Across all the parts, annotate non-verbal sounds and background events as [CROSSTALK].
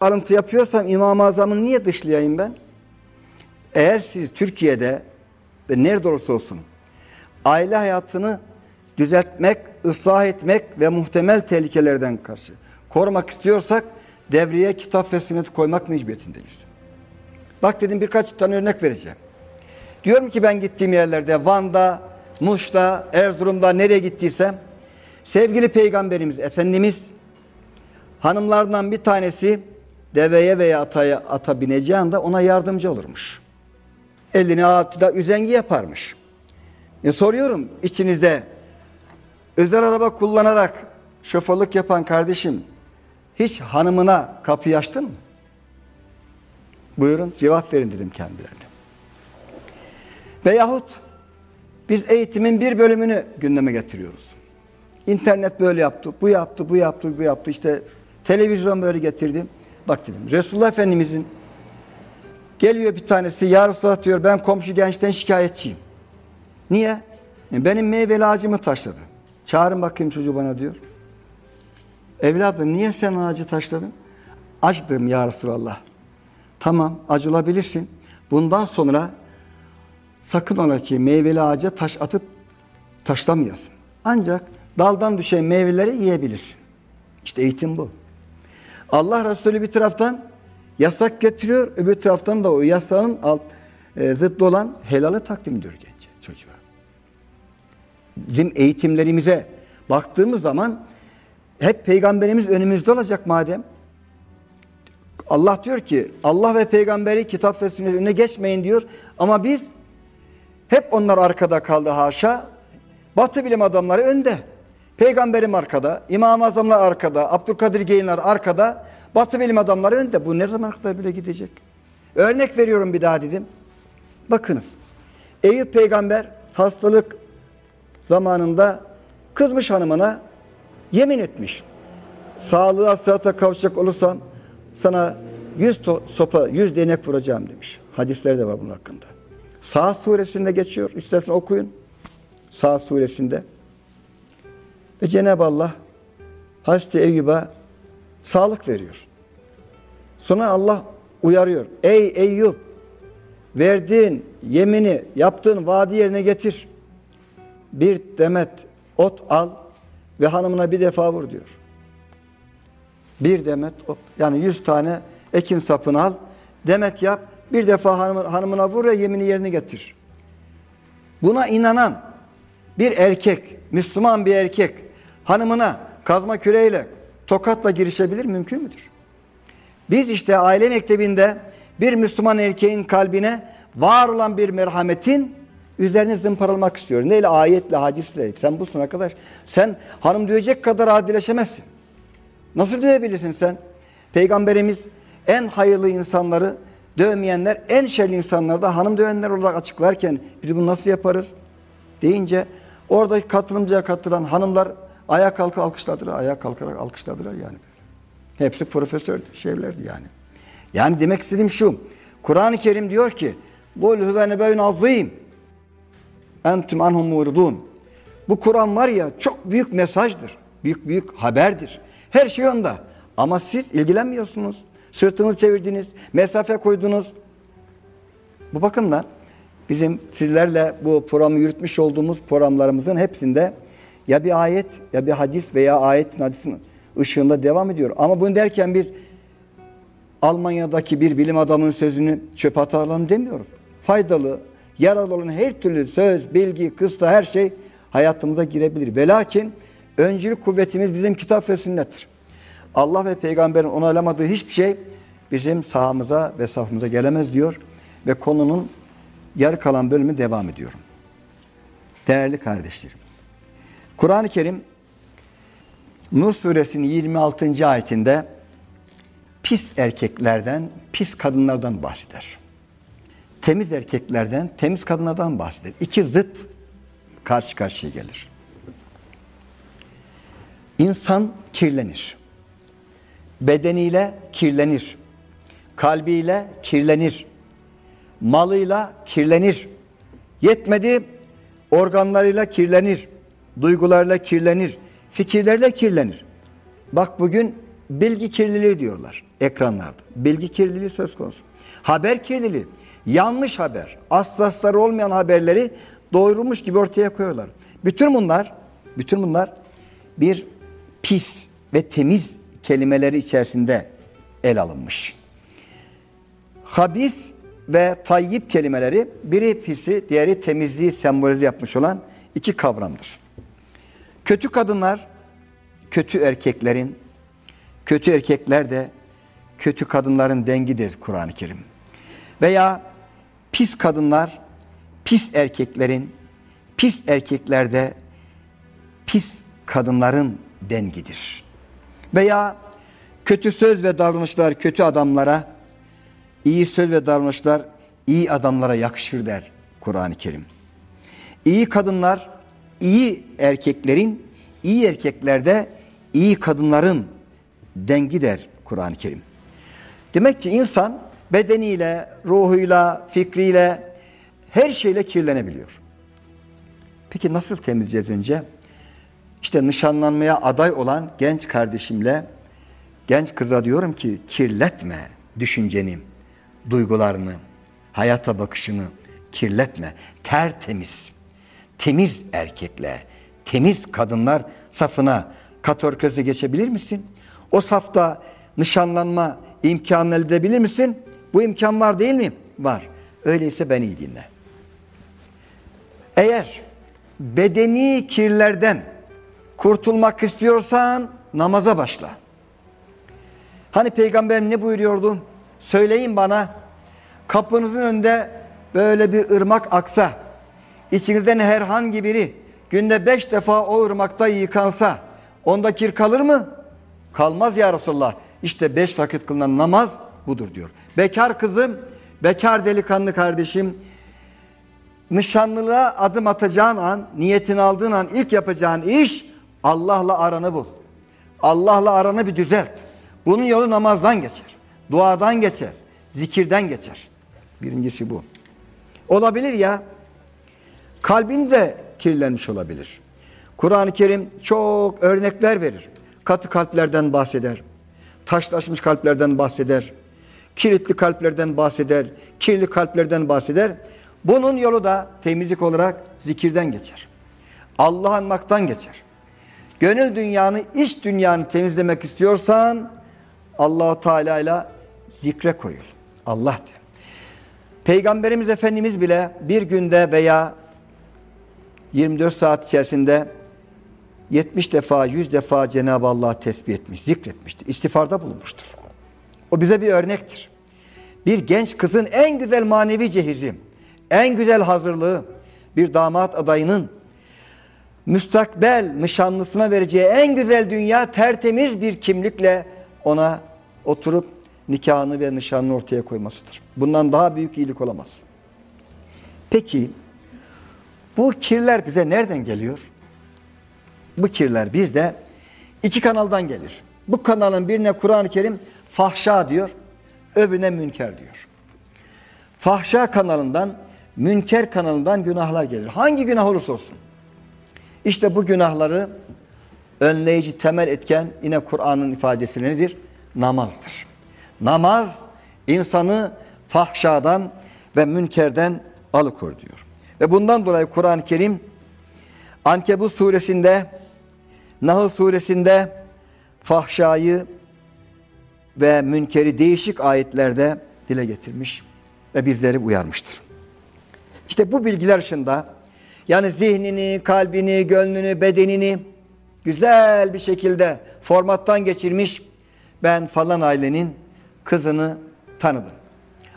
alıntı yapıyorsam İmam-ı Azam'ı niye dışlayayım ben? Eğer siz Türkiye'de ve nerede olursa olsun aile hayatını düzeltmek, ıslah etmek ve muhtemel tehlikelerden karşı korumak istiyorsak devreye kitap ve sünnet koymak mecburiyetindeyiz. Bak dedim birkaç tane örnek vereceğim. Diyorum ki ben gittiğim yerlerde Van'da, Muş'ta, Erzurum'da nereye gittiysem sevgili peygamberimiz Efendimiz hanımlardan bir tanesi deveye veya ataya ata bineceği anda ona yardımcı olurmuş. Elini atıda üzengi yaparmış. E soruyorum içinizde özel araba kullanarak şoförlük yapan kardeşim hiç hanımına kapıyı açtın mı? Buyurun cevap verin dedim kendilerine. Veyahut biz eğitimin bir bölümünü gündeme getiriyoruz. İnternet böyle yaptı, bu yaptı, bu yaptı, bu yaptı. İşte televizyon böyle getirdim. Bak dedim Resulullah Efendimizin geliyor bir tanesi ya Resulullah diyor ben komşu gençten şikayetçiyim. Niye? E, Benim meyveli ağacımı taşladı. Çağırın bakayım çocuğu bana diyor. Evladım niye sen ağacı taşladın? Acıdım ya Resulallah. Tamam acı olabilirsin. Bundan sonra sakın ola ki meyveli ağaca taş atıp taşlamayasın. Ancak daldan düşen meyveleri yiyebilirsin. İşte eğitim bu. Allah Resulü bir taraftan yasak getiriyor, öbür taraftan da o yasağın alt, e, zıttı olan helalı takdim ediyor gence, çocuğa. Bizim eğitimlerimize baktığımız zaman hep peygamberimiz önümüzde olacak madem. Allah diyor ki Allah ve peygamberi kitap ve sünnet önüne geçmeyin diyor. Ama biz hep onlar arkada kaldı haşa. Batı bilim adamları önde. Peygamberim arkada, İmam-ı Azamlar arkada, Abdülkadir Geyinler arkada, Batı bilim adamları önde. Bu ne zaman kadar böyle gidecek? Örnek veriyorum bir daha dedim. Bakınız. Eyüp peygamber hastalık zamanında kızmış hanımına yemin etmiş. Sağlığa sıhhata kavuşacak olursam sana yüz sopa, yüz değnek vuracağım demiş. Hadisleri de var bunun hakkında. Sağ suresinde geçiyor. İstersen okuyun. Sağ suresinde. Ve Cenab-ı Allah Hazreti Eyyub'a sağlık veriyor. Sonra Allah uyarıyor. Ey Eyyub! Verdiğin yemini, yaptığın vaadi yerine getir. Bir demet ot al ve hanımına bir defa vur diyor. Bir demet ot. Yani yüz tane ekin sapını al. Demet yap. Bir defa hanım, hanımına vur ve yemini yerine getir. Buna inanan bir erkek, Müslüman bir erkek hanımına kazma küreyle, tokatla girişebilir mümkün müdür? Biz işte aile mektebinde bir Müslüman erkeğin kalbine var olan bir merhametin üzerine zımparalamak istiyoruz. Neyle? Ayetle, hadisle. Sen busun arkadaş. Sen hanım diyecek kadar adileşemezsin. Nasıl dövebilirsin sen? Peygamberimiz en hayırlı insanları dövmeyenler, en şerli insanları da hanım dövenler olarak açıklarken biz bunu nasıl yaparız? Deyince oradaki katılımcıya katılan hanımlar ayağa kalkıp alkışladılar. Ayağa kalkarak alkışladılar yani. Hepsi profesör şeylerdi yani. Yani demek istediğim şu. Kur'an-ı Kerim diyor ki Kul huve nebeyyun azim entum anhum muridun. Bu Kur'an var ya çok büyük mesajdır. Büyük büyük haberdir. Her şey onda. Ama siz ilgilenmiyorsunuz. Sırtınızı çevirdiniz, mesafe koydunuz. Bu bakımdan bizim sizlerle bu programı yürütmüş olduğumuz programlarımızın hepsinde ya bir ayet ya bir hadis veya ayetin hadisin ışığında devam ediyor. Ama bunu derken biz Almanya'daki bir bilim adamının sözünü çöp atalım demiyoruz. Faydalı, yararlı olan her türlü söz, bilgi, kısta her şey hayatımıza girebilir. Ve lakin öncülük kuvvetimiz bizim kitap ve sünnettir. Allah ve peygamberin onaylamadığı hiçbir şey bizim sahamıza ve safımıza gelemez diyor. Ve konunun yarı kalan bölümü devam ediyorum. Değerli kardeşlerim. Kur'an-ı Kerim Nur suresinin 26. ayetinde pis erkeklerden, pis kadınlardan bahseder. Temiz erkeklerden, temiz kadınlardan bahseder. İki zıt karşı karşıya gelir. İnsan kirlenir. Bedeniyle kirlenir. Kalbiyle kirlenir. Malıyla kirlenir. Yetmedi organlarıyla kirlenir. Duygularla kirlenir. Fikirlerle kirlenir. Bak bugün bilgi kirliliği diyorlar. ekranlarda. Bilgi kirliliği söz konusu. Haber kirliliği. Yanlış haber. Aslasları olmayan haberleri doyurmuş gibi ortaya koyuyorlar. Bütün bunlar, bütün bunlar bir pis ve temiz kelimeleri içerisinde el alınmış. Habis ve tayyip kelimeleri biri pisi, diğeri temizliği sembolize yapmış olan iki kavramdır. Kötü kadınlar, kötü erkeklerin, kötü erkekler de kötü kadınların dengidir Kur'an-ı Kerim. Veya pis kadınlar, pis erkeklerin, pis erkekler de pis kadınların dengidir. Veya kötü söz ve davranışlar kötü adamlara, iyi söz ve davranışlar iyi adamlara yakışır der Kur'an-ı Kerim. İyi kadınlar, iyi erkeklerin, iyi erkeklerde iyi kadınların dengi der Kur'an-ı Kerim. Demek ki insan bedeniyle, ruhuyla, fikriyle, her şeyle kirlenebiliyor. Peki nasıl temizleyeceğiz önce? İşte nişanlanmaya aday olan genç kardeşimle genç kıza diyorum ki kirletme düşünceni, duygularını, hayata bakışını kirletme. Tertemiz, temiz erkekle, temiz kadınlar safına katorköze geçebilir misin? O safta nişanlanma imkanını elde edebilir misin? Bu imkan var değil mi? Var. Öyleyse beni iyi dinle. Eğer bedeni kirlerden kurtulmak istiyorsan namaza başla. Hani peygamber ne buyuruyordu? Söyleyin bana kapınızın önünde böyle bir ırmak aksa, içinizden herhangi biri günde beş defa o ırmakta yıkansa, onda kir kalır mı? Kalmaz ya Resulallah. İşte beş vakit kılınan namaz budur diyor. Bekar kızım, bekar delikanlı kardeşim, nişanlılığa adım atacağın an, niyetini aldığın an ilk yapacağın iş Allah'la aranı bul. Allah'la aranı bir düzelt. Bunun yolu namazdan geçer. Duadan geçer. Zikirden geçer. Birincisi bu. Olabilir ya. Kalbin de kirlenmiş olabilir. Kur'an-ı Kerim çok örnekler verir. Katı kalplerden bahseder. Taşlaşmış kalplerden bahseder. Kilitli kalplerden bahseder. Kirli kalplerden bahseder. Bunun yolu da temizlik olarak zikirden geçer. Allah anmaktan geçer. Gönül dünyanı, iç dünyanı temizlemek istiyorsan Allahu Teala ile zikre koyul. Allah de. Peygamberimiz Efendimiz bile bir günde veya 24 saat içerisinde 70 defa, 100 defa Cenab-ı Allah'ı tesbih etmiş, zikretmiştir. İstiğfarda bulunmuştur. O bize bir örnektir. Bir genç kızın en güzel manevi cehizi, en güzel hazırlığı, bir damat adayının müstakbel nişanlısına vereceği en güzel dünya tertemiz bir kimlikle ona oturup nikahını ve nişanını ortaya koymasıdır. Bundan daha büyük iyilik olamaz. Peki bu kirler bize nereden geliyor? Bu kirler bizde iki kanaldan gelir. Bu kanalın birine Kur'an-ı Kerim fahşa diyor, öbürüne münker diyor. Fahşa kanalından, münker kanalından günahlar gelir. Hangi günah olursa olsun. İşte bu günahları önleyici temel etken yine Kur'an'ın ifadesi nedir? Namazdır. Namaz insanı fahşadan ve münkerden alıkor diyor. Ve bundan dolayı Kur'an-ı Kerim Ankebut suresinde, Nahl suresinde fahşayı ve münkeri değişik ayetlerde dile getirmiş ve bizleri uyarmıştır. İşte bu bilgiler ışığında yani zihnini, kalbini, gönlünü, bedenini güzel bir şekilde formattan geçirmiş ben falan ailenin kızını tanıdım.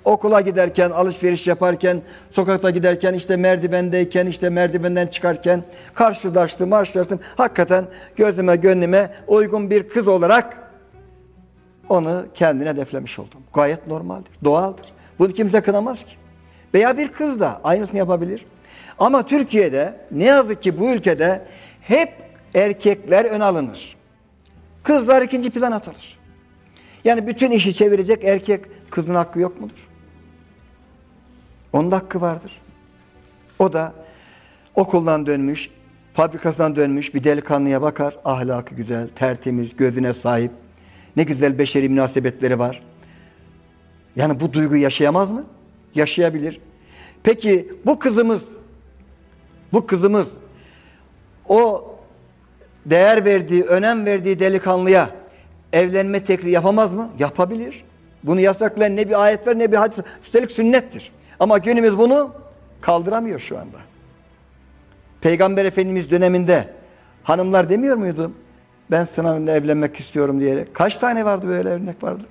Okula giderken, alışveriş yaparken, sokakta giderken, işte merdivendeyken, işte merdivenden çıkarken karşılaştım, karşılaştım. Hakikaten gözüme, gönlüme uygun bir kız olarak onu kendine hedeflemiş oldum. Gayet normaldir, doğaldır. Bunu kimse kınamaz ki. Veya bir kız da aynısını yapabilir. Ama Türkiye'de ne yazık ki bu ülkede hep erkekler ön alınır. Kızlar ikinci plan atılır. Yani bütün işi çevirecek erkek kızın hakkı yok mudur? Onun da vardır. O da okuldan dönmüş, fabrikasından dönmüş bir delikanlıya bakar. Ahlakı güzel, tertemiz, gözüne sahip. Ne güzel beşeri münasebetleri var. Yani bu duygu yaşayamaz mı? Yaşayabilir. Peki bu kızımız bu kızımız o değer verdiği, önem verdiği delikanlıya evlenme teklifi yapamaz mı? Yapabilir. Bunu yasaklayan ne bir ayet var ne bir hadis. Üstelik sünnettir. Ama günümüz bunu kaldıramıyor şu anda. Peygamber Efendimiz döneminde hanımlar demiyor muydu? Ben sınavında evlenmek istiyorum diyerek. Kaç tane vardı böyle örnek vardı?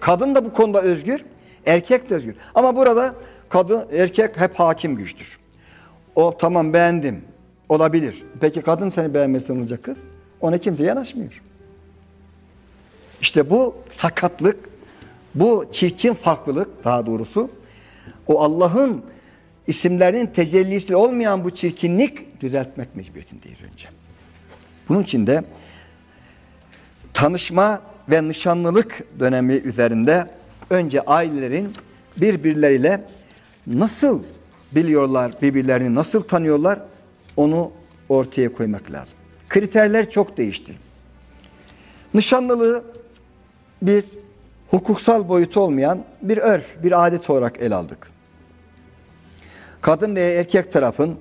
Kadın da bu konuda özgür, erkek de özgür. Ama burada kadın, erkek hep hakim güçtür. O tamam beğendim, olabilir. Peki kadın seni beğenmesi olacak kız? Ona kimse yanaşmıyor. İşte bu sakatlık, bu çirkin farklılık daha doğrusu o Allah'ın isimlerinin tecellisi olmayan bu çirkinlik düzeltmek mecburiyetindeyiz önce. Bunun için de tanışma ve nişanlılık dönemi üzerinde önce ailelerin birbirleriyle nasıl biliyorlar, birbirlerini nasıl tanıyorlar onu ortaya koymak lazım. Kriterler çok değişti. Nişanlılığı biz hukuksal boyutu olmayan bir örf, bir adet olarak el aldık. Kadın veya erkek tarafın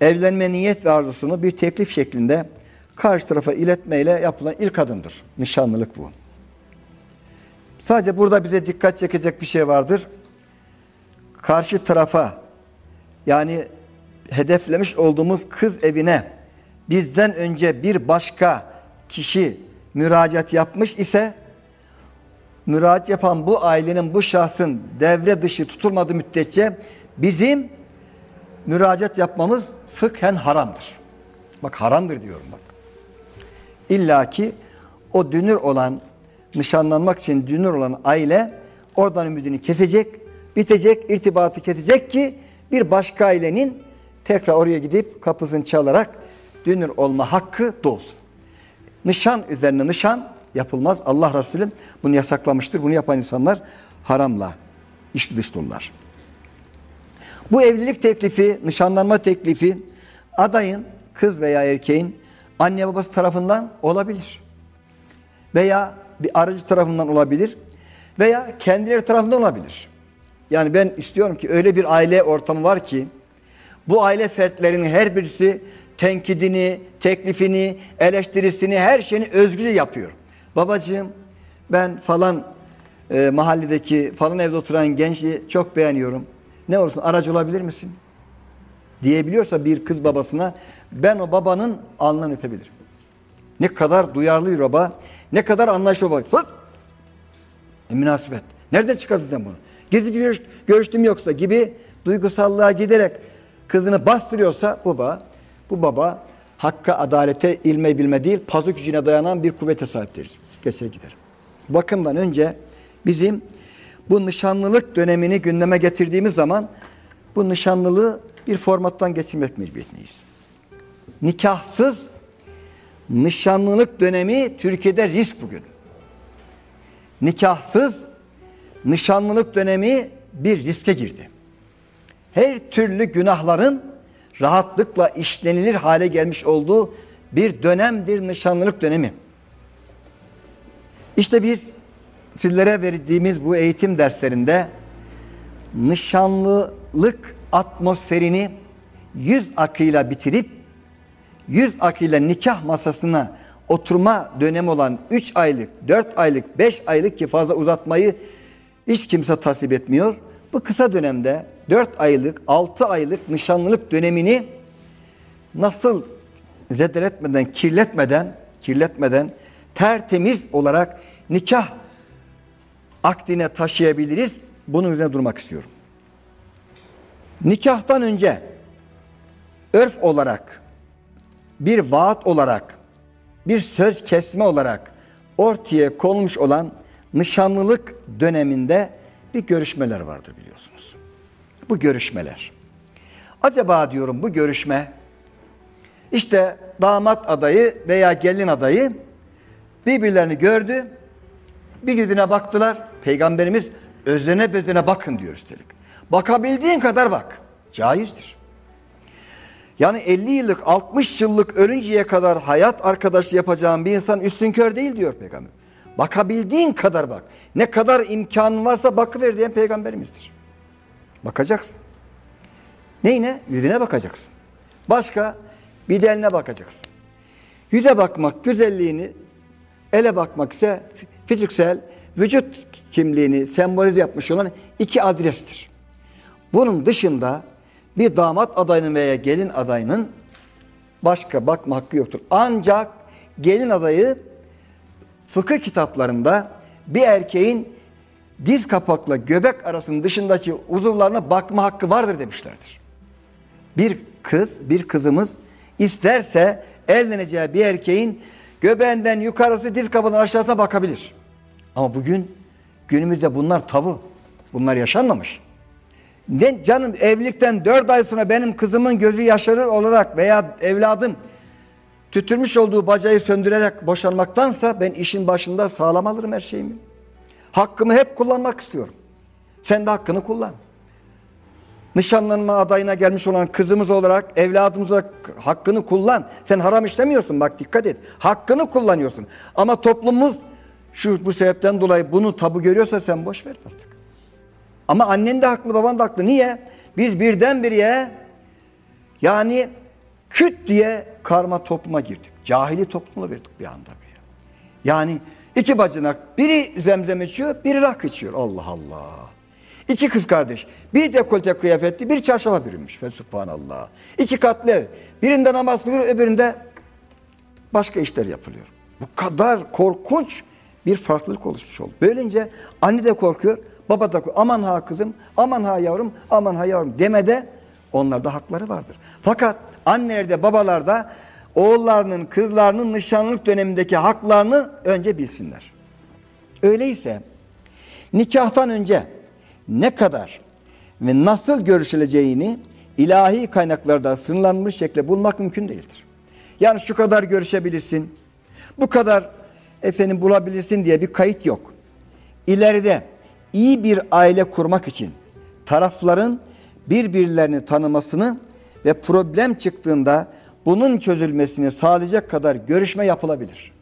evlenme niyet ve arzusunu bir teklif şeklinde karşı tarafa iletmeyle yapılan ilk adımdır. Nişanlılık bu. Sadece burada bize dikkat çekecek bir şey vardır. Karşı tarafa yani hedeflemiş olduğumuz kız evine bizden önce bir başka kişi müracaat yapmış ise müracaat yapan bu ailenin, bu şahsın devre dışı tutulmadığı müddetçe bizim müracaat yapmamız fıkhen haramdır. Bak haramdır diyorum bak. İlla ki o dünür olan, nişanlanmak için dünür olan aile oradan ümidini kesecek, bitecek, irtibatı kesecek ki bir başka ailenin tekrar oraya gidip kapısını çalarak dünür olma hakkı doğsun. Nişan üzerine nişan yapılmaz. Allah Resulü bunu yasaklamıştır. Bunu yapan insanlar haramla içli dışlılar. Bu evlilik teklifi, nişanlanma teklifi adayın kız veya erkeğin anne babası tarafından olabilir. Veya bir aracı tarafından olabilir. Veya kendileri tarafından olabilir. Yani ben istiyorum ki öyle bir aile ortamı var ki bu aile fertlerinin her birisi tenkidini, teklifini, eleştirisini, her şeyini özgürce yapıyor. Babacığım ben falan e, mahalledeki falan evde oturan genci çok beğeniyorum. Ne olursun aracı olabilir misin? Diyebiliyorsa bir kız babasına ben o babanın alnını öpebilirim. Ne kadar duyarlı bir baba, ne kadar anlayışlı baba. Fıt! E, münasebet. Nereden çıkardın sen bunu? Gizli görüş, görüştüm yoksa gibi duygusallığa giderek kızını bastırıyorsa baba, bu baba hakka, adalete, ilme bilme değil, pazı gücüne dayanan bir kuvvete sahiptir. Keser gider. Bakımdan önce bizim bu nişanlılık dönemini gündeme getirdiğimiz zaman bu nişanlılığı bir formattan geçirmek mecburiyetindeyiz. Nikahsız nişanlılık dönemi Türkiye'de risk bugün. Nikahsız nişanlılık dönemi bir riske girdi. Her türlü günahların rahatlıkla işlenilir hale gelmiş olduğu bir dönemdir nişanlılık dönemi. İşte biz sizlere verdiğimiz bu eğitim derslerinde nişanlılık atmosferini yüz akıyla bitirip yüz akıyla nikah masasına oturma dönemi olan 3 aylık, 4 aylık, 5 aylık ki fazla uzatmayı hiç kimse tasvip etmiyor. Bu kısa dönemde 4 aylık, 6 aylık nişanlılık dönemini nasıl zedeletmeden, kirletmeden, kirletmeden tertemiz olarak nikah akdine taşıyabiliriz. Bunun üzerine durmak istiyorum. Nikahtan önce örf olarak, bir vaat olarak, bir söz kesme olarak ortaya konmuş olan nişanlılık döneminde bir görüşmeler vardır biliyorsunuz. Bu görüşmeler. Acaba diyorum bu görüşme işte damat adayı veya gelin adayı birbirlerini gördü. Bir yüzüne baktılar. Peygamberimiz özene bezene bakın diyor üstelik. Bakabildiğin kadar bak. Caizdir. Yani 50 yıllık, 60 yıllık ölünceye kadar hayat arkadaşı yapacağım bir insan üstünkör değil diyor peygamber. Bakabildiğin kadar bak. Ne kadar imkanın varsa bakıver diyen peygamberimizdir. Bakacaksın. Neyine? Yüzüne bakacaksın. Başka bedeline bakacaksın. Yüze bakmak güzelliğini, ele bakmak ise fiziksel vücut kimliğini sembolize yapmış olan iki adrestir. Bunun dışında bir damat adayının veya gelin adayının başka bakma hakkı yoktur. Ancak gelin adayı fıkıh kitaplarında bir erkeğin diz kapakla göbek arasının dışındaki uzuvlarına bakma hakkı vardır demişlerdir. Bir kız, bir kızımız isterse evleneceği bir erkeğin göbeğinden yukarısı diz kapağının aşağısına bakabilir. Ama bugün günümüzde bunlar tabu. Bunlar yaşanmamış. Ne canım evlilikten dört ay sonra benim kızımın gözü yaşarır olarak veya evladım tütürmüş olduğu bacayı söndürerek boşanmaktansa ben işin başında sağlam alırım her şeyimi. Hakkımı hep kullanmak istiyorum. Sen de hakkını kullan. Nişanlanma adayına gelmiş olan kızımız olarak, evladımız olarak hakkını kullan. Sen haram işlemiyorsun bak dikkat et. Hakkını kullanıyorsun. Ama toplumumuz şu bu sebepten dolayı bunu tabu görüyorsa sen boş ver artık. Ama annen de haklı, baban da haklı. Niye? Biz birdenbire yani küt diye karma topluma girdik. Cahili topluma verdik bir anda. Bir. Yani iki bacanak, biri zemzem içiyor, biri rak içiyor. Allah Allah. İki kız kardeş. Biri dekolte kıyafetli, biri çarşafa bürünmüş. Fe subhanallah. İki katlı ev. Birinde namaz kılıyor, öbüründe başka işler yapılıyor. Bu kadar korkunç bir farklılık oluşmuş oldu. Böylece anne de korkuyor, baba da korkuyor. Aman ha kızım, aman ha yavrum, aman ha yavrum demede onlarda hakları vardır. Fakat annelerde, babalarda oğullarının, kızlarının nişanlılık dönemindeki haklarını önce bilsinler. Öyleyse nikahtan önce ne kadar ve nasıl görüşüleceğini ilahi kaynaklarda sınırlanmış şekilde bulmak mümkün değildir. Yani şu kadar görüşebilirsin, bu kadar efendim bulabilirsin diye bir kayıt yok. İleride iyi bir aile kurmak için tarafların birbirlerini tanımasını ve problem çıktığında bunun çözülmesini sağlayacak kadar görüşme yapılabilir.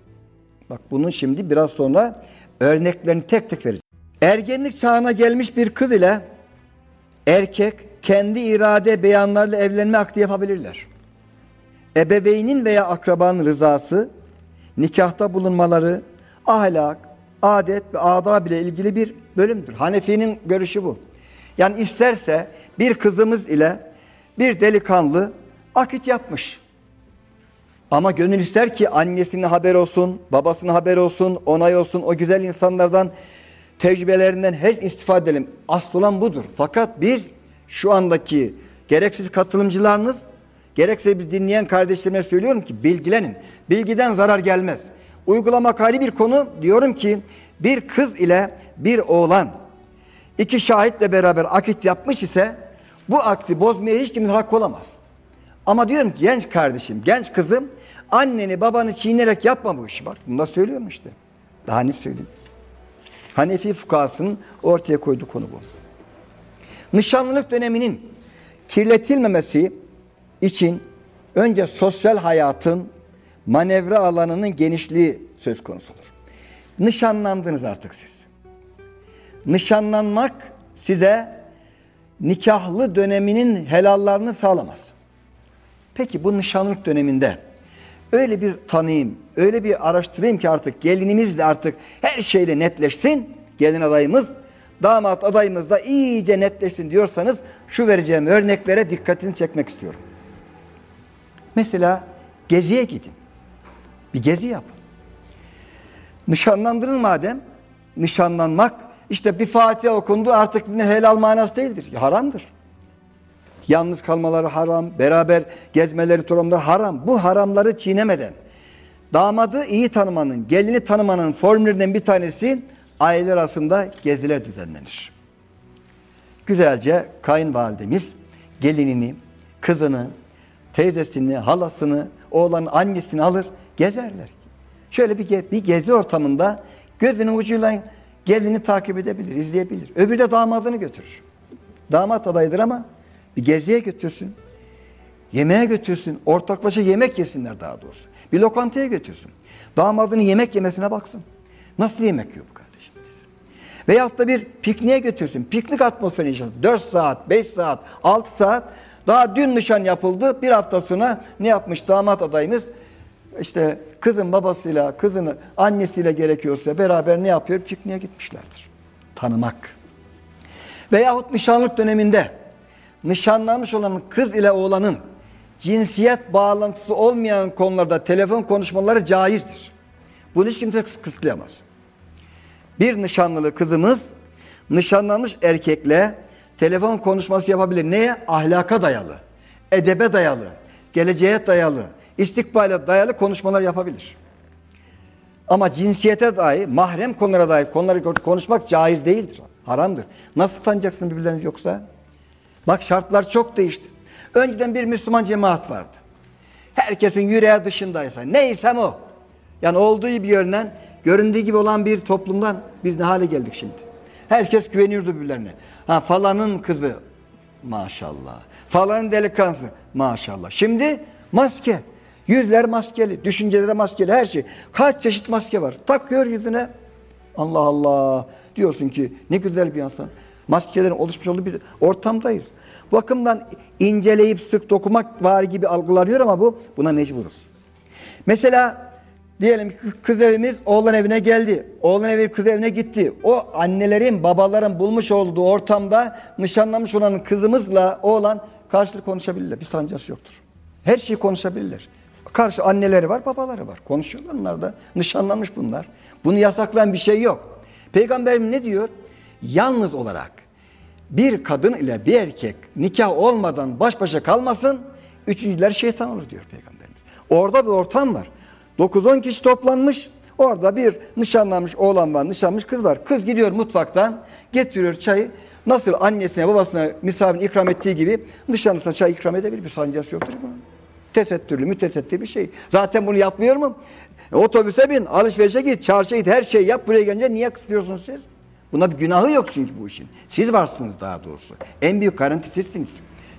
Bak bunun şimdi biraz sonra örneklerini tek tek vereceğim. Ergenlik çağına gelmiş bir kız ile erkek kendi irade beyanlarıyla evlenme akdi yapabilirler. Ebeveynin veya akrabanın rızası, nikahta bulunmaları, ahlak, adet ve adab ile ilgili bir bölümdür. Hanefi'nin görüşü bu. Yani isterse bir kızımız ile bir delikanlı akit yapmış. Ama gönül ister ki annesinin haber olsun, babasının haber olsun, onay olsun, o güzel insanlardan tecrübelerinden her istifade edelim. Asıl olan budur. Fakat biz şu andaki gereksiz katılımcılarınız, gerekse bir dinleyen kardeşlerime söylüyorum ki bilgilenin. Bilgiden zarar gelmez. Uygulamak ayrı bir konu. Diyorum ki bir kız ile bir oğlan iki şahitle beraber akit yapmış ise bu akti bozmaya hiç kimse hak olamaz. Ama diyorum ki genç kardeşim, genç kızım anneni babanı çiğnerek yapma bu işi. Bak bunu da söylüyorum işte. Daha ne söyleyeyim? Hanefi fukasının ortaya koyduğu konu bu. Nişanlılık döneminin kirletilmemesi için önce sosyal hayatın manevra alanının genişliği söz konusu olur. Nişanlandınız artık siz. Nişanlanmak size nikahlı döneminin helallarını sağlamaz. Peki bu nişanlık döneminde öyle bir tanıyayım, öyle bir araştırayım ki artık gelinimiz de artık her şeyle netleşsin. Gelin adayımız, damat adayımız da iyice netleşsin diyorsanız şu vereceğim örneklere dikkatini çekmek istiyorum. Mesela geziye gidin. Bir gezi yapın. Nişanlandırın madem, nişanlanmak işte bir Fatiha okundu artık helal manası değildir. Haramdır. Yalnız kalmaları haram, beraber gezmeleri, turumlar haram. Bu haramları çiğnemeden damadı iyi tanımanın, gelini tanımanın formüllerinden bir tanesi aileler arasında geziler düzenlenir. Güzelce kayınvalidemiz gelinini, kızını, teyzesini, halasını, oğlanın annesini alır, gezerler. Şöyle bir, ge bir gezi ortamında gözünün ucuyla gelini takip edebilir, izleyebilir. Öbürü de damadını götürür. Damat adayıdır ama bir geziye götürsün. Yemeğe götürsün. Ortaklaşa yemek yesinler daha doğrusu. Bir lokantaya götürsün. Damadının yemek yemesine baksın. Nasıl yemek yiyor bu kardeşim? Veyahut da bir pikniğe götürsün. Piknik atmosferi yaşasın. 4 saat, 5 saat, 6 saat. Daha dün nişan yapıldı. Bir hafta sonra ne yapmış damat adayımız? İşte kızın babasıyla, kızın annesiyle gerekiyorsa beraber ne yapıyor? Pikniğe gitmişlerdir. Tanımak. Veyahut nişanlık döneminde nişanlanmış olan kız ile oğlanın cinsiyet bağlantısı olmayan konularda telefon konuşmaları caizdir. Bunu hiç kimse kıs- kısıtlayamaz. Bir nişanlılı kızımız nişanlanmış erkekle telefon konuşması yapabilir. Neye? Ahlaka dayalı, edebe dayalı, geleceğe dayalı, istikbale dayalı konuşmalar yapabilir. Ama cinsiyete dair, mahrem konulara dair konuları konuşmak caiz değildir. Haramdır. Nasıl tanıyacaksın birbirlerini yoksa? Bak şartlar çok değişti. Önceden bir Müslüman cemaat vardı. Herkesin yüreği dışındaysa neysem o. Yani olduğu bir yönden, göründüğü gibi olan bir toplumdan biz ne hale geldik şimdi. Herkes güveniyordu birbirlerine. Ha falanın kızı maşallah. Falanın delikanlısı maşallah. Şimdi maske. Yüzler maskeli, düşüncelere maskeli, her şey. Kaç çeşit maske var. Takıyor yüzüne. Allah Allah. Diyorsun ki ne güzel bir insan. Maskelerin oluşmuş olduğu bir ortamdayız. Bu bakımdan inceleyip sık dokumak var gibi algılanıyor ama bu buna mecburuz. Mesela diyelim kız evimiz oğlan evine geldi. Oğlan evi kız evine gitti. O annelerin, babaların bulmuş olduğu ortamda nişanlanmış olan kızımızla oğlan karşılık konuşabilirler. Bir sancası yoktur. Her şeyi konuşabilirler. Karşı anneleri var, babaları var. Konuşuyorlar onlar da. Nişanlanmış bunlar. Bunu yasaklayan bir şey yok. Peygamberim ne diyor? Yalnız olarak bir kadın ile bir erkek nikah olmadan baş başa kalmasın, üçüncüler şeytan olur diyor Peygamberimiz. Orada bir ortam var. 9-10 kişi toplanmış, orada bir nişanlanmış oğlan var, nişanlanmış kız var. Kız gidiyor mutfaktan, getiriyor çayı. Nasıl annesine babasına misafirin ikram ettiği gibi nişanlısına çay ikram edebilir. Bir sancası yoktur bunun. Tesettürlü, mütesettir bir şey. Zaten bunu yapmıyor mu? E, otobüse bin, alışverişe git, çarşıya git, her şeyi yap. Buraya gelince niye kısıtlıyorsunuz siz? Buna bir günahı yok çünkü bu işin. Siz varsınız daha doğrusu. En büyük garanti.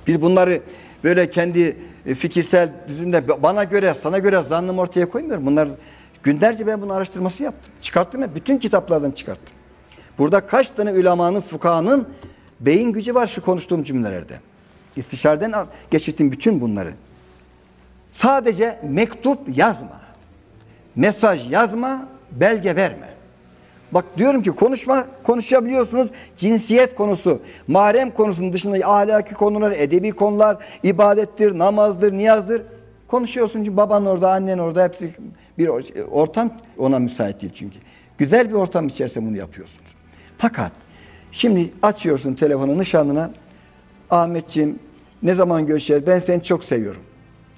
Biz bunları böyle kendi e, fikirsel düzümde bana göre, sana göre zannım ortaya koymuyorum. Bunlar günlerce ben bunu araştırması yaptım. Çıkarttım ya, bütün kitaplardan çıkarttım. Burada kaç tane ülemanın, fukahanın beyin gücü var şu konuştuğum cümlelerde. İstişareden geçirdim bütün bunları. Sadece mektup yazma. Mesaj yazma, belge verme. Bak diyorum ki konuşma konuşabiliyorsunuz. Cinsiyet konusu, mahrem konusunun dışında ahlaki konular, edebi konular, ibadettir, namazdır, niyazdır. Konuşuyorsun çünkü baban orada, annen orada hepsi bir ortam ona müsait değil çünkü. Güzel bir ortam içerisinde bunu yapıyorsunuz. Fakat şimdi açıyorsun telefonu nişanlına. Ahmetciğim ne zaman görüşeceğiz? Ben seni çok seviyorum.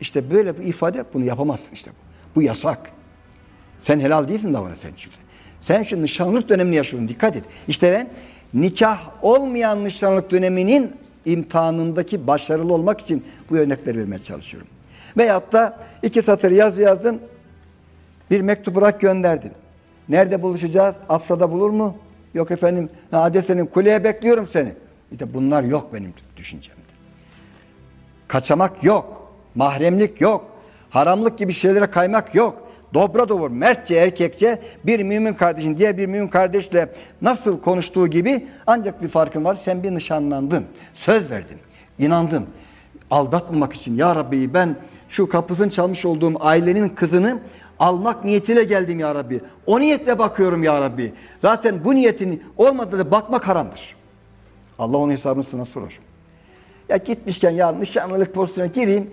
İşte böyle bir ifade bunu yapamazsın işte bu. Bu yasak. Sen helal değilsin davranı sen şimdi. Sen şu nişanlık dönemini yaşıyorsun dikkat et. İşte ben nikah olmayan nişanlık döneminin imtihanındaki başarılı olmak için bu örnekleri vermeye çalışıyorum. Veyahut da iki satır yazı yazdın, bir mektup bırak gönderdin. Nerede buluşacağız? Afra'da bulur mu? Yok efendim, hadi senin kuleye bekliyorum seni. İşte bunlar yok benim düşüncemde. Kaçamak yok. Mahremlik yok. Haramlık gibi şeylere kaymak yok. Dobra doğru, mertçe, erkekçe bir mümin kardeşin diğer bir mümin kardeşle nasıl konuştuğu gibi ancak bir farkın var. Sen bir nişanlandın, söz verdin, inandın. Aldatmamak için ya Rabbi ben şu kapısını çalmış olduğum ailenin kızını almak niyetiyle geldim ya Rabbi. O niyetle bakıyorum ya Rabbi. Zaten bu niyetin olmadığı da bakmak haramdır. Allah onun hesabını sana sorar. Ya gitmişken ya nişanlılık pozisyonuna gireyim,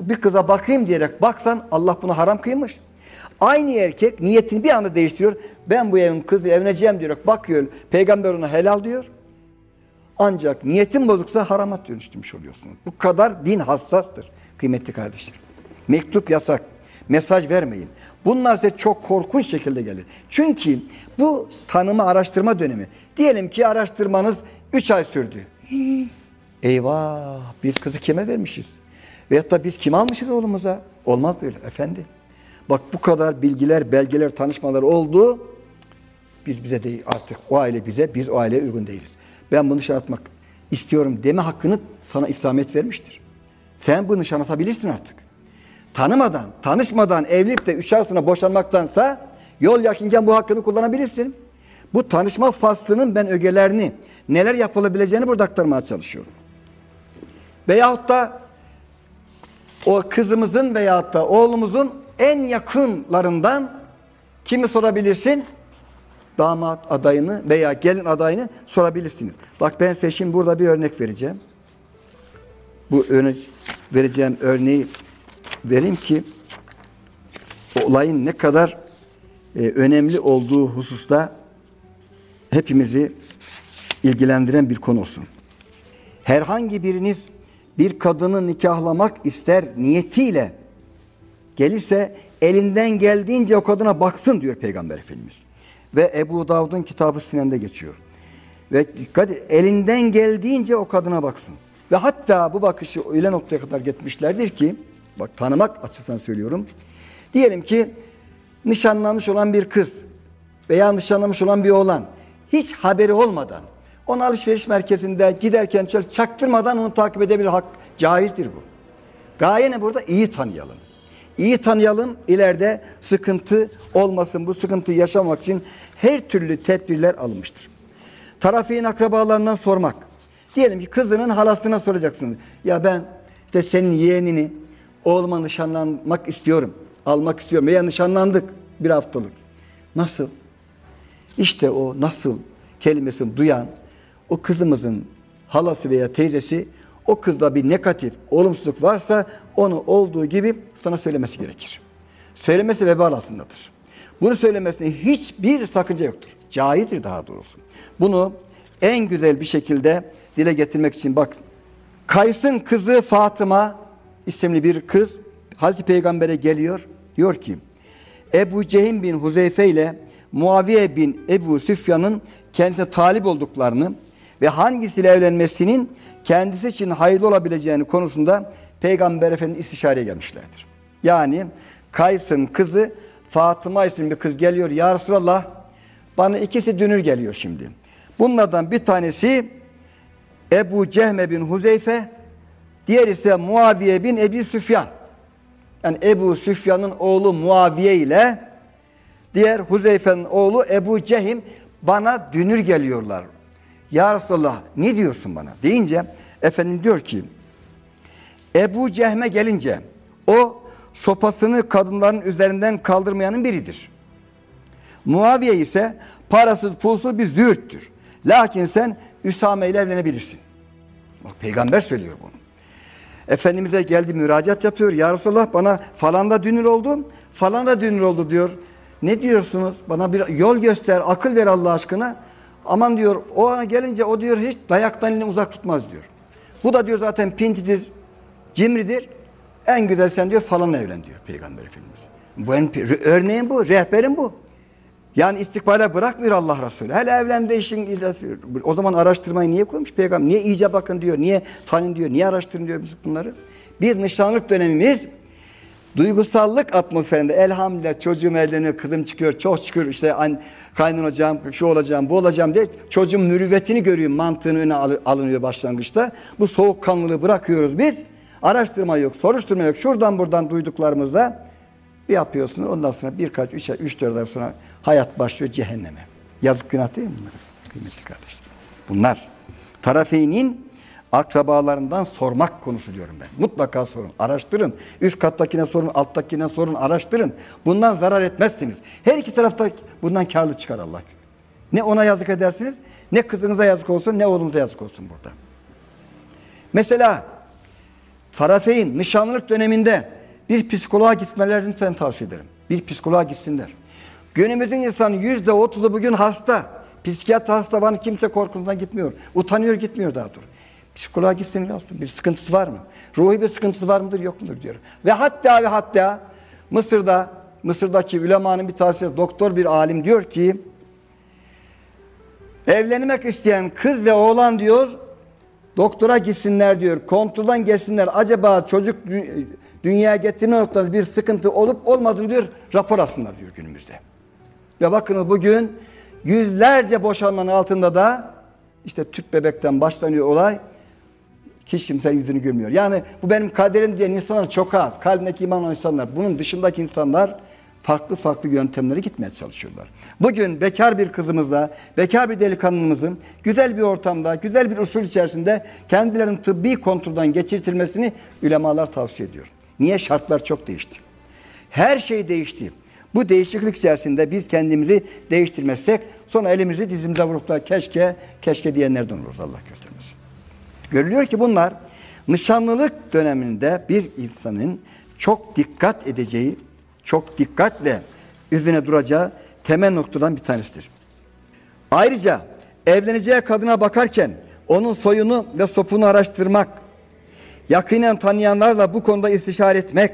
bir kıza bakayım diyerek baksan Allah bunu haram kıymış. Aynı erkek niyetini bir anda değiştiriyor. Ben bu evin kızı evleneceğim diyerek bakıyor. Peygamber ona helal diyor. Ancak niyetin bozuksa harama dönüştürmüş oluyorsunuz. Bu kadar din hassastır kıymetli kardeşler. Mektup yasak. Mesaj vermeyin. Bunlar size çok korkunç şekilde gelir. Çünkü bu tanıma araştırma dönemi. Diyelim ki araştırmanız 3 ay sürdü. [GASPS] Eyvah biz kızı kime vermişiz? Veyahut da biz kim almışız oğlumuza? Olmaz böyle efendi. Bak bu kadar bilgiler, belgeler, tanışmalar oldu. Biz bize değil artık o aile bize, biz o aileye uygun değiliz. Ben bunu nişan istiyorum deme hakkını sana İslamiyet vermiştir. Sen bunu nişan atabilirsin artık. Tanımadan, tanışmadan evlenip de üç sonra boşanmaktansa Yol yakınken bu hakkını kullanabilirsin. Bu tanışma faslının ben ögelerini, neler yapılabileceğini burada aktarmaya çalışıyorum. Veyahut da o kızımızın veyahut da oğlumuzun en yakınlarından kimi sorabilirsin? Damat adayını veya gelin adayını sorabilirsiniz. Bak ben size şimdi burada bir örnek vereceğim. Bu örnek vereceğim örneği vereyim ki olayın ne kadar e, önemli olduğu hususta hepimizi ilgilendiren bir konu olsun. Herhangi biriniz bir kadını nikahlamak ister niyetiyle gelirse elinden geldiğince o kadına baksın diyor Peygamber Efendimiz. Ve Ebu Davud'un kitabı Sinen'de geçiyor. Ve dikkat elinden geldiğince o kadına baksın. Ve hatta bu bakışı öyle noktaya kadar gitmişlerdir ki, bak tanımak açısından söylüyorum. Diyelim ki nişanlanmış olan bir kız veya nişanlanmış olan bir oğlan hiç haberi olmadan onun alışveriş merkezinde giderken çaktırmadan onu takip edebilir hak caizdir bu. Gaye ne burada? İyi tanıyalım. İyi tanıyalım, ileride sıkıntı olmasın. Bu sıkıntıyı yaşamak için her türlü tedbirler alınmıştır. Tarafın akrabalarından sormak. Diyelim ki kızının halasına soracaksınız. Ya ben işte senin yeğenini oğluma nişanlanmak istiyorum. Almak istiyorum. Veya nişanlandık bir haftalık. Nasıl? İşte o nasıl kelimesini duyan o kızımızın halası veya teyzesi o kızda bir negatif, olumsuzluk varsa onu olduğu gibi sana söylemesi gerekir. Söylemesi vebal altındadır. Bunu söylemesine hiçbir sakınca yoktur. Caizdir daha doğrusu. Bunu en güzel bir şekilde dile getirmek için bak Kays'ın kızı Fatıma isimli bir kız Hazreti Peygamber'e geliyor. Diyor ki Ebu Cehim bin Huzeyfe ile Muaviye bin Ebu Süfyan'ın kendisine talip olduklarını ve hangisiyle evlenmesinin kendisi için hayırlı olabileceğini konusunda Peygamber Efendimiz istişareye gelmişlerdir. Yani Kays'ın kızı Fatıma isimli bir kız geliyor. Ya Resulallah bana ikisi dünür geliyor şimdi. Bunlardan bir tanesi Ebu Cehme bin Huzeyfe, diğer ise Muaviye bin Ebi Süfyan. Yani Ebu Süfyan'ın oğlu Muaviye ile diğer Huzeyfe'nin oğlu Ebu Cehim bana dünür geliyorlar. Ya Resulallah ne diyorsun bana? Deyince efendim diyor ki Ebu Cehme gelince o sopasını kadınların üzerinden kaldırmayanın biridir. Muaviye ise parasız pulsuz bir züğürttür. Lakin sen Üsame ile evlenebilirsin. Bak peygamber söylüyor bunu. Efendimiz'e geldi müracaat yapıyor. Ya Resulallah bana falan da dünür oldum. Falan da dünür oldu diyor. Ne diyorsunuz? Bana bir yol göster, akıl ver Allah aşkına. Aman diyor o gelince o diyor hiç dayaktan elini uzak tutmaz diyor. Bu da diyor zaten pintidir, cimridir. En güzel sen diyor falan evlen diyor Peygamber Efendimiz. Bu en, örneğin bu, rehberin bu. Yani istikbale bırakmıyor Allah Resulü. Hele evlendi işin o zaman araştırmayı niye koymuş peygamber? Niye iyice bakın diyor, niye tanın diyor, niye araştırın diyor bunları? Bir nişanlık dönemimiz duygusallık atmosferinde elhamdülillah çocuğum evleniyor, kızım çıkıyor, çok şükür işte kaynın olacağım, şu olacağım, bu olacağım diye çocuğun mürüvvetini görüyor, mantığını öne alınıyor başlangıçta. Bu soğukkanlılığı bırakıyoruz biz. Araştırma yok, soruşturma yok. Şuradan buradan duyduklarımızda bir yapıyorsunuz. Ondan sonra birkaç, üç, üç dört ay sonra hayat başlıyor cehenneme. Yazık günah değil mi bunlar? Kıymetli kardeşler. Bunlar tarafeynin akrabalarından sormak konusu diyorum ben. Mutlaka sorun, araştırın. Üst kattakine sorun, alttakine sorun, araştırın. Bundan zarar etmezsiniz. Her iki tarafta bundan karlı çıkar Allah. Ne ona yazık edersiniz, ne kızınıza yazık olsun, ne oğlunuza yazık olsun burada. Mesela tarafeyn nişanlılık döneminde bir psikoloğa gitmelerini ben tavsiye ederim. Bir psikoloğa gitsinler. Günümüzün insanı yüzde otuzu bugün hasta. Psikiyatr hasta bana kimse korkusundan gitmiyor. Utanıyor gitmiyor daha dur. Psikoloğa gitsin yapsın. Bir sıkıntısı var mı? Ruhi bir sıkıntısı var mıdır yok mudur diyor. Ve hatta ve hatta Mısır'da Mısır'daki ulemanın bir tavsiyesi doktor bir alim diyor ki evlenmek isteyen kız ve oğlan diyor doktora gitsinler diyor. Kontrolden gelsinler. Acaba çocuk dünyaya getirme noktasında bir sıkıntı olup olmadığını diyor rapor alsınlar diyor günümüzde. Ve bakın bugün yüzlerce boşanmanın altında da işte tüp bebekten başlanıyor olay. Hiç kimse yüzünü görmüyor. Yani bu benim kaderim diyen insanlar çok az. Kalbindeki iman olan insanlar. Bunun dışındaki insanlar farklı farklı yöntemlere gitmeye çalışıyorlar. Bugün bekar bir kızımızla, bekar bir delikanlımızın güzel bir ortamda, güzel bir usul içerisinde kendilerinin tıbbi kontrolden geçirtilmesini ulemalar tavsiye ediyor. Niye? Şartlar çok değişti. Her şey değişti. Bu değişiklik içerisinde biz kendimizi değiştirmezsek sonra elimizi dizimize vurup da keşke, keşke diyenlerden oluruz Allah göstermesin. Görülüyor ki bunlar nişanlılık döneminde bir insanın çok dikkat edeceği, çok dikkatle üzerine duracağı temel noktadan bir tanesidir. Ayrıca evleneceği kadına bakarken onun soyunu ve sopunu araştırmak, yakinen tanıyanlarla bu konuda istişare etmek,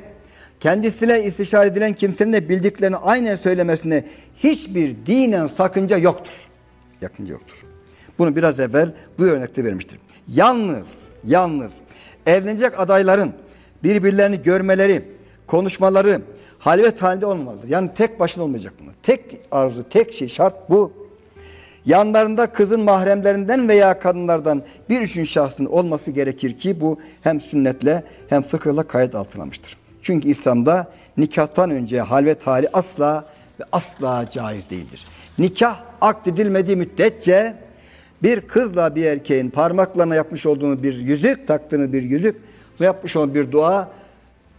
kendisiyle istişare edilen kimsenin de bildiklerini aynen söylemesine hiçbir dinen sakınca yoktur. Yakınca yoktur. Bunu biraz evvel bu örnekte vermiştir. Yalnız, yalnız evlenecek adayların birbirlerini görmeleri, konuşmaları halvet halinde olmamalıdır. Yani tek başına olmayacak bunlar. Tek arzu, tek şey şart bu. Yanlarında kızın mahremlerinden veya kadınlardan bir üçüncü şahsın olması gerekir ki bu hem sünnetle hem fıkıhla kayıt altınlamıştır. Çünkü İslam'da nikahtan önce halvet hali asla ve asla caiz değildir. Nikah akdedilmediği müddetçe bir kızla bir erkeğin parmaklarına yapmış olduğunu bir yüzük, taktığını bir yüzük yapmış olduğu bir dua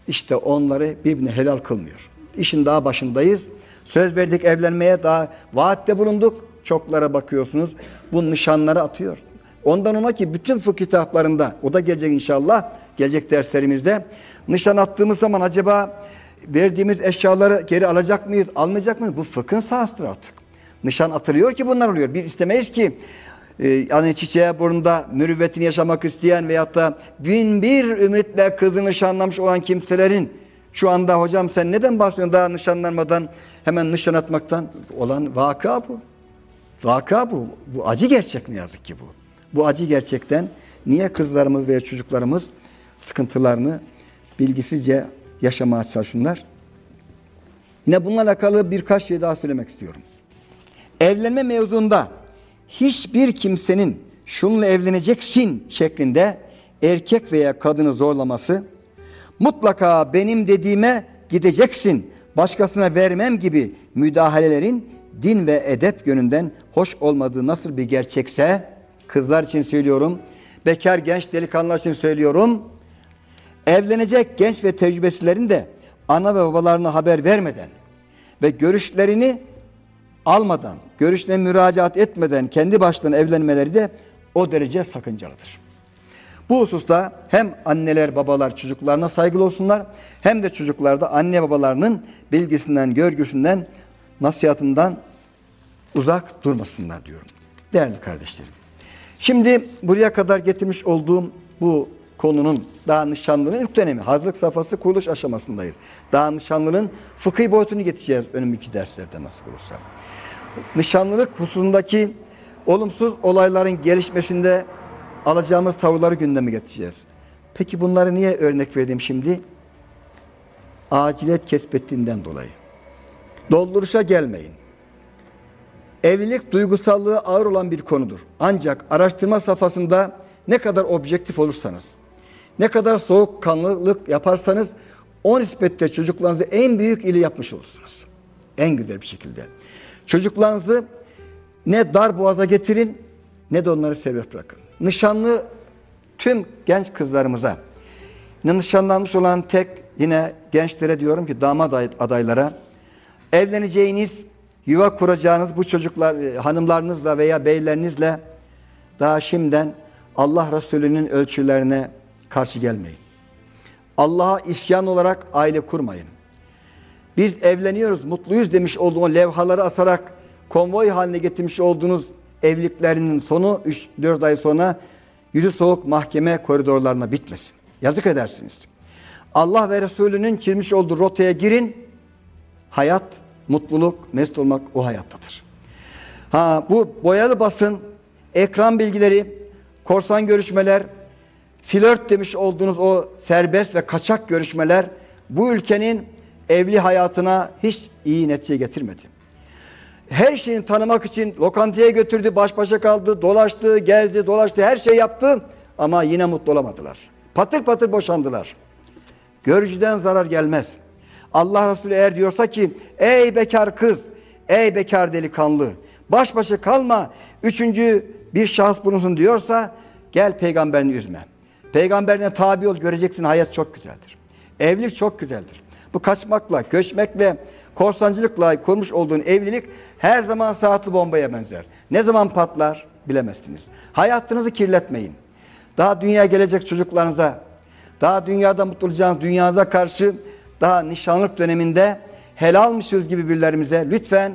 işte onları birbirine helal kılmıyor. İşin daha başındayız. Söz verdik evlenmeye daha vaatte bulunduk. Çoklara bakıyorsunuz. Bu nişanları atıyor. Ondan ona ki bütün fıkıh kitaplarında o da gelecek inşallah. Gelecek derslerimizde. Nişan attığımız zaman acaba verdiğimiz eşyaları geri alacak mıyız, almayacak mıyız? Bu fıkhın sahasıdır artık. Nişan atılıyor ki bunlar oluyor. Bir istemeyiz ki yani çiçeğe burnunda mürüvvetini yaşamak isteyen veyahut da bin bir ümitle kızı nişanlamış olan kimselerin şu anda hocam sen neden bahsediyorsun daha nişanlanmadan hemen nişan atmaktan olan vaka bu. Vaka bu. Bu acı gerçek ne yazık ki bu. Bu acı gerçekten niye kızlarımız veya çocuklarımız sıkıntılarını bilgisizce yaşamaya çalışsınlar? Yine bununla alakalı birkaç şey daha söylemek istiyorum. Evlenme mevzunda hiçbir kimsenin şununla evleneceksin şeklinde erkek veya kadını zorlaması, mutlaka benim dediğime gideceksin, başkasına vermem gibi müdahalelerin din ve edep yönünden hoş olmadığı nasıl bir gerçekse, kızlar için söylüyorum, bekar genç delikanlılar için söylüyorum, evlenecek genç ve tecrübesizlerin de ana ve babalarına haber vermeden ve görüşlerini almadan, görüşüne müracaat etmeden kendi başlarına evlenmeleri de o derece sakıncalıdır. Bu hususta hem anneler babalar çocuklarına saygılı olsunlar hem de çocuklar da anne babalarının bilgisinden, görgüsünden, nasihatından uzak durmasınlar diyorum. Değerli kardeşlerim. Şimdi buraya kadar getirmiş olduğum bu konunun daha nişanlının ilk dönemi, hazırlık safhası kuruluş aşamasındayız. Daha nişanlının fıkhi boyutunu geçeceğiz önümüzdeki derslerde nasıl olursa. Nişanlılık hususundaki olumsuz olayların gelişmesinde alacağımız tavırları gündeme getireceğiz. Peki bunları niye örnek verdim şimdi? Acilet kesbettiğinden dolayı. Dolduruşa gelmeyin. Evlilik duygusallığı ağır olan bir konudur. Ancak araştırma safhasında ne kadar objektif olursanız, ne kadar soğukkanlılık yaparsanız o nispette çocuklarınızı en büyük ili yapmış olursunuz. En güzel bir şekilde. Çocuklarınızı ne dar boğaza getirin ne de onları sebep bırakın. Nişanlı tüm genç kızlarımıza, nişanlanmış olan tek yine gençlere diyorum ki damat adaylara evleneceğiniz, yuva kuracağınız bu çocuklar, e, hanımlarınızla veya beylerinizle daha şimdiden Allah Resulü'nün ölçülerine karşı gelmeyin. Allah'a isyan olarak aile kurmayın. Biz evleniyoruz, mutluyuz demiş olduğu levhaları asarak konvoy haline getirmiş olduğunuz evliliklerinin sonu 3-4 ay sonra yüzü soğuk mahkeme koridorlarına bitmesin. Yazık edersiniz. Allah ve Resulünün çizmiş olduğu rotaya girin. Hayat, mutluluk, mesut olmak o hayattadır. Ha bu boyalı basın, ekran bilgileri, korsan görüşmeler, flört demiş olduğunuz o serbest ve kaçak görüşmeler bu ülkenin evli hayatına hiç iyi netice getirmedi. Her şeyini tanımak için lokantaya götürdü, baş başa kaldı, dolaştı, gezdi, dolaştı, her şey yaptı ama yine mutlu olamadılar. Patır patır boşandılar. Görücüden zarar gelmez. Allah Resulü eğer diyorsa ki ey bekar kız, ey bekar delikanlı baş başa kalma üçüncü bir şahıs bulunsun diyorsa gel peygamberini üzme. Peygamberine tabi ol göreceksin hayat çok güzeldir. Evlilik çok güzeldir. Bu kaçmakla, göçmekle, korsancılıkla kurmuş olduğun evlilik her zaman saatli bombaya benzer. Ne zaman patlar bilemezsiniz. Hayatınızı kirletmeyin. Daha dünya gelecek çocuklarınıza, daha dünyada mutlu olacağınız dünyanıza karşı daha nişanlık döneminde helalmışız gibi birilerimize lütfen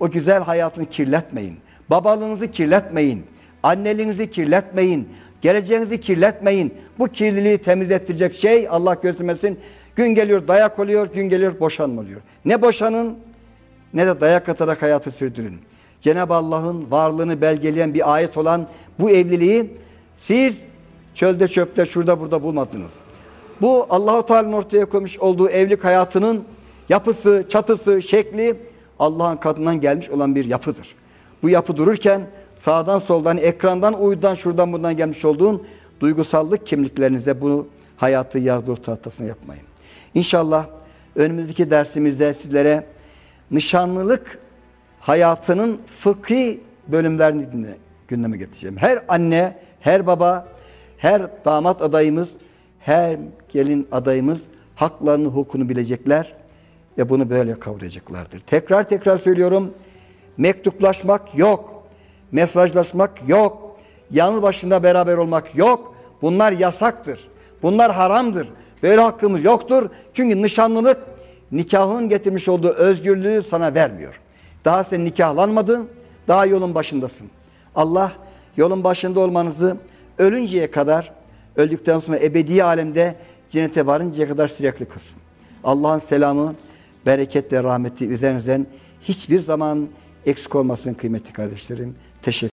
o güzel hayatını kirletmeyin. Babalığınızı kirletmeyin. Anneliğinizi kirletmeyin. Geleceğinizi kirletmeyin. Bu kirliliği temizlettirecek şey Allah göstermesin. Gün geliyor dayak oluyor, gün geliyor boşanma oluyor. Ne boşanın ne de dayak atarak hayatı sürdürün. Cenab-ı Allah'ın varlığını belgeleyen bir ayet olan bu evliliği siz çölde çöpte şurada burada bulmadınız. Bu Allahu Teala'nın ortaya koymuş olduğu evlilik hayatının yapısı, çatısı, şekli Allah'ın katından gelmiş olan bir yapıdır. Bu yapı dururken sağdan soldan, ekrandan, uydudan, şuradan buradan gelmiş olduğun duygusallık kimliklerinize bu hayatı yağdur tahtasına yapmayın. İnşallah önümüzdeki dersimizde sizlere nişanlılık hayatının fıkhi bölümlerini gündeme getireceğim. Her anne, her baba, her damat adayımız, her gelin adayımız haklarını, hukukunu bilecekler ve bunu böyle kavrayacaklardır. Tekrar tekrar söylüyorum. Mektuplaşmak yok. Mesajlaşmak yok. Yanı başında beraber olmak yok. Bunlar yasaktır. Bunlar haramdır. Böyle hakkımız yoktur. Çünkü nişanlılık nikahın getirmiş olduğu özgürlüğü sana vermiyor. Daha sen nikahlanmadın, daha yolun başındasın. Allah yolun başında olmanızı ölünceye kadar, öldükten sonra ebedi alemde cennete varıncaya kadar sürekli kılsın. Allah'ın selamı, bereket ve rahmeti üzerinizden hiçbir zaman eksik olmasın kıymetli kardeşlerim. Teşekkür